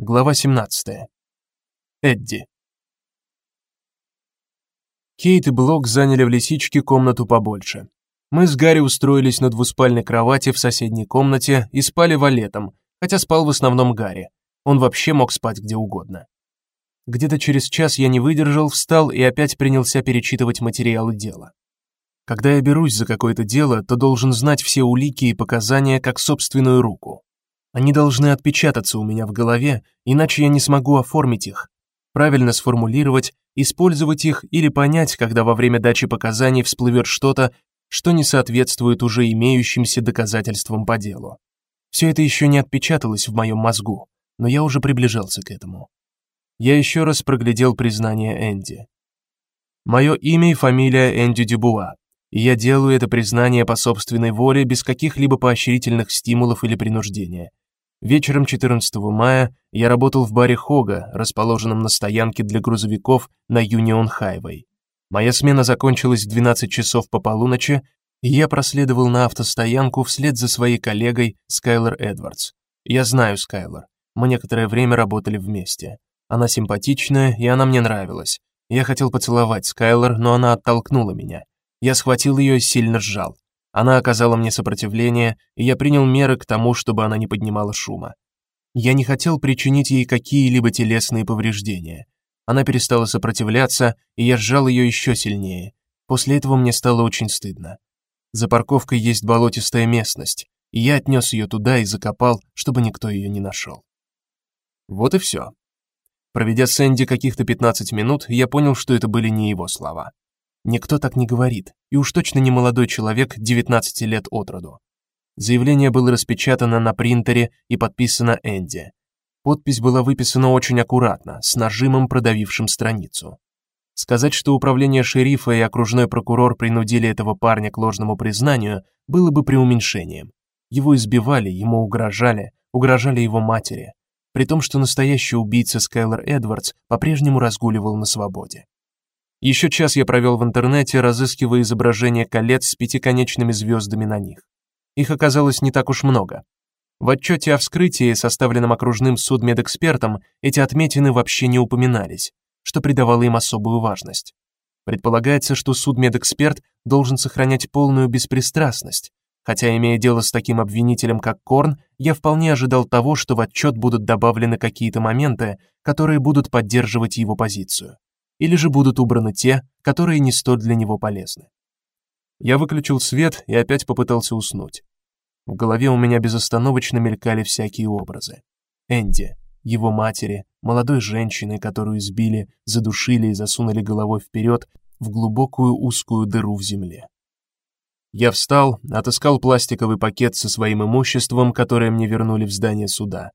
Глава 17. Эдди. Кейт и Блок заняли в лисичке комнату побольше. Мы с Гарри устроились на двуспальной кровати в соседней комнате и спали валетом, хотя спал в основном Гарри. Он вообще мог спать где угодно. Где-то через час я не выдержал, встал и опять принялся перечитывать материалы дела. Когда я берусь за какое-то дело, то должен знать все улики и показания как собственную руку. Они должны отпечататься у меня в голове, иначе я не смогу оформить их, правильно сформулировать, использовать их или понять, когда во время дачи показаний всплывет что-то, что не соответствует уже имеющимся доказательствам по делу. Все это еще не отпечаталось в моем мозгу, но я уже приближался к этому. Я еще раз проглядел признание Энди. Мое имя и фамилия Энди Дюбуа. И я делаю это признание по собственной воле без каких-либо поощрительных стимулов или принуждения. Вечером 14 мая я работал в баре Хога, расположенном на стоянке для грузовиков на Юнион Хайвей. Моя смена закончилась в 12 часов по полуночи, и я проследовал на автостоянку вслед за своей коллегой Скайлер Эдвардс. Я знаю Скайлер. Мы некоторое время работали вместе. Она симпатичная, и она мне нравилась. Я хотел поцеловать Скайлер, но она оттолкнула меня. Я схватил ее и сильно сжал. Она оказала мне сопротивление, и я принял меры к тому, чтобы она не поднимала шума. Я не хотел причинить ей какие-либо телесные повреждения. Она перестала сопротивляться, и я сжал ее еще сильнее. После этого мне стало очень стыдно. За парковкой есть болотистая местность, и я отнес ее туда и закопал, чтобы никто ее не нашел. Вот и все. Проведя с Энди каких-то 15 минут, я понял, что это были не его слова. Никто так не говорит, и уж точно не молодой человек 19 лет от роду. Заявление было распечатано на принтере и подписано Энди. Подпись была выписана очень аккуратно, с нажимом, продавившим страницу. Сказать, что управление шерифа и окружной прокурор принудили этого парня к ложному признанию, было бы преуменьшением. Его избивали, ему угрожали, угрожали его матери, при том, что настоящий убийца Скайлер Эдвардс по-прежнему разгуливал на свободе. Еще час я провел в интернете, разыскивая изображения колец с пятиконечными звездами на них. Их оказалось не так уж много. В отчете о вскрытии, составленном окружным судмедэкспертом, эти отметины вообще не упоминались, что придавало им особую важность. Предполагается, что судмедэксперт должен сохранять полную беспристрастность, хотя имея дело с таким обвинителем, как Корн, я вполне ожидал того, что в отчет будут добавлены какие-то моменты, которые будут поддерживать его позицию или же будут убраны те, которые не столь для него полезны. Я выключил свет и опять попытался уснуть. В голове у меня безостановочно мелькали всякие образы. Энди, его матери, молодой женщины, которую избили, задушили и засунули головой вперед в глубокую узкую дыру в земле. Я встал, отыскал пластиковый пакет со своим имуществом, которое мне вернули в здание суда.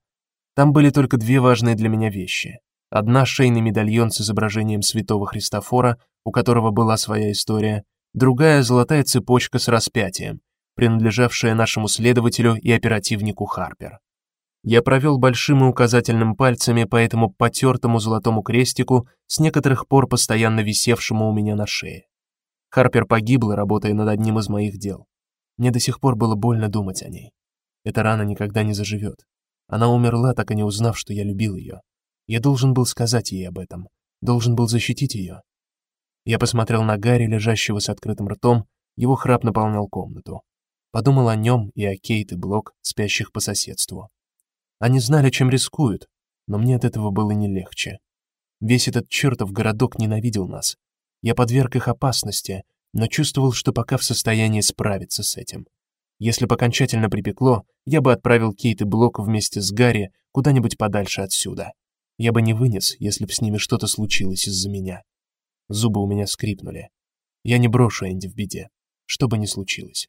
Там были только две важные для меня вещи: Одна шейный медальон с изображением святого Христофора, у которого была своя история, другая золотая цепочка с распятием, принадлежавшая нашему следователю и оперативнику Харпер. Я провел большим и указательным пальцами по этому потертому золотому крестику, с некоторых пор постоянно висевшему у меня на шее. Харпер погибла, работая над одним из моих дел. Мне до сих пор было больно думать о ней. Эта рана никогда не заживет. Она умерла, так и не узнав, что я любил ее. Я должен был сказать ей об этом, должен был защитить ее. Я посмотрел на Гарри, лежащего с открытым ртом, его храп наполнял комнату. Подумал о нем и о Кейт и Блок, спящих по соседству. Они знали, чем рискуют, но мне от этого было не легче. Весь этот чертов городок ненавидел нас. Я подверг их опасности, но чувствовал, что пока в состоянии справиться с этим. Если бы окончательно припекло, я бы отправил Кейт и Блок вместе с Гарри куда-нибудь подальше отсюда. Я бы не вынес, если б с ними что-то случилось из-за меня. Зубы у меня скрипнули. Я не брошу Энди в беде, что бы ни случилось.